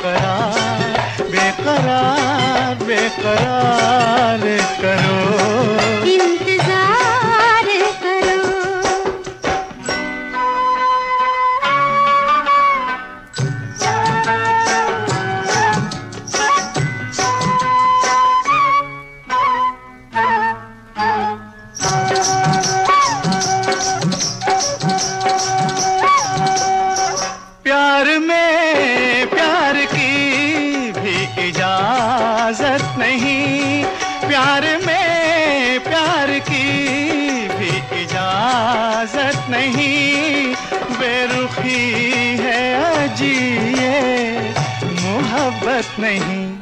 बेकरार बेकरार बेकरार करो। इजाज़त नहीं। प्यार में प्यार की भी इजाज़त नहीं। बेरुखी है अजिए मोहब्बत नहीं।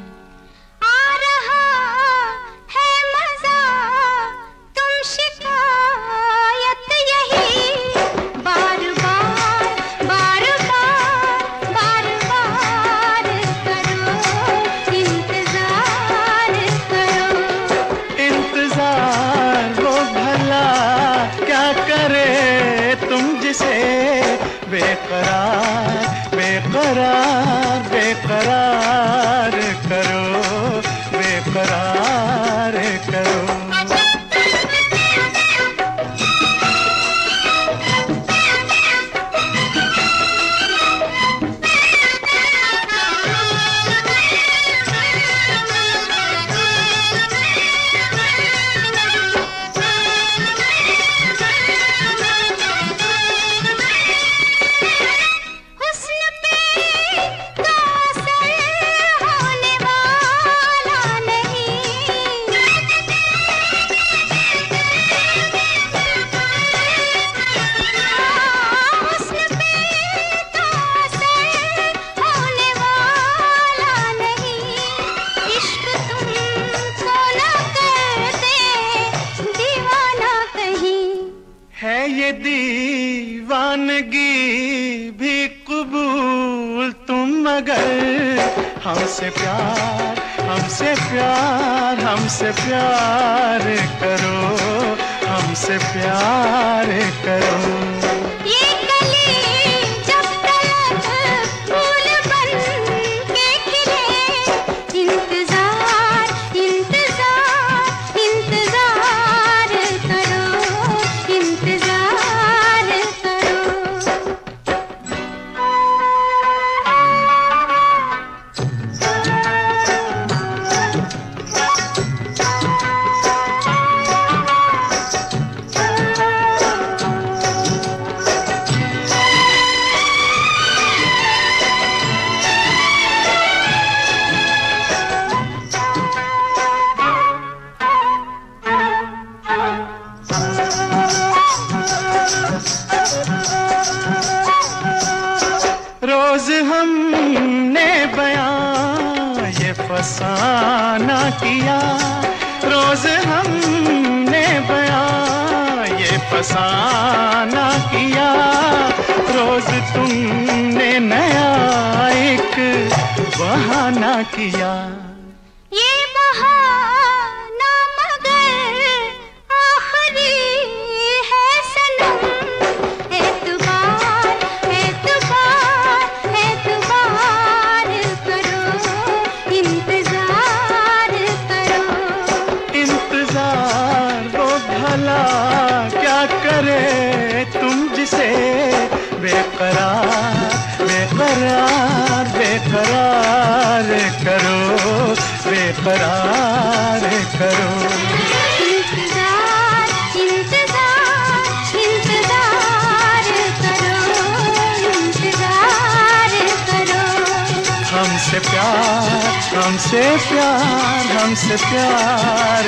बेकरार दीवानगी भी कबूल तुम मगर। हमसे प्यार हमसे प्यार हमसे प्यार करो, हमसे प्यार करो। ये फसाना किया। रोज हमने बया ये फसाना किया। रोज तुमने नया एक बहाना किया। बेकरार बेकरार बेकरार करो बेकरार करो। इंतज़ार इंतज़ार इंतज़ार करो इंतज़ार करो। हमसे प्यार हमसे प्यार हमसे प्यार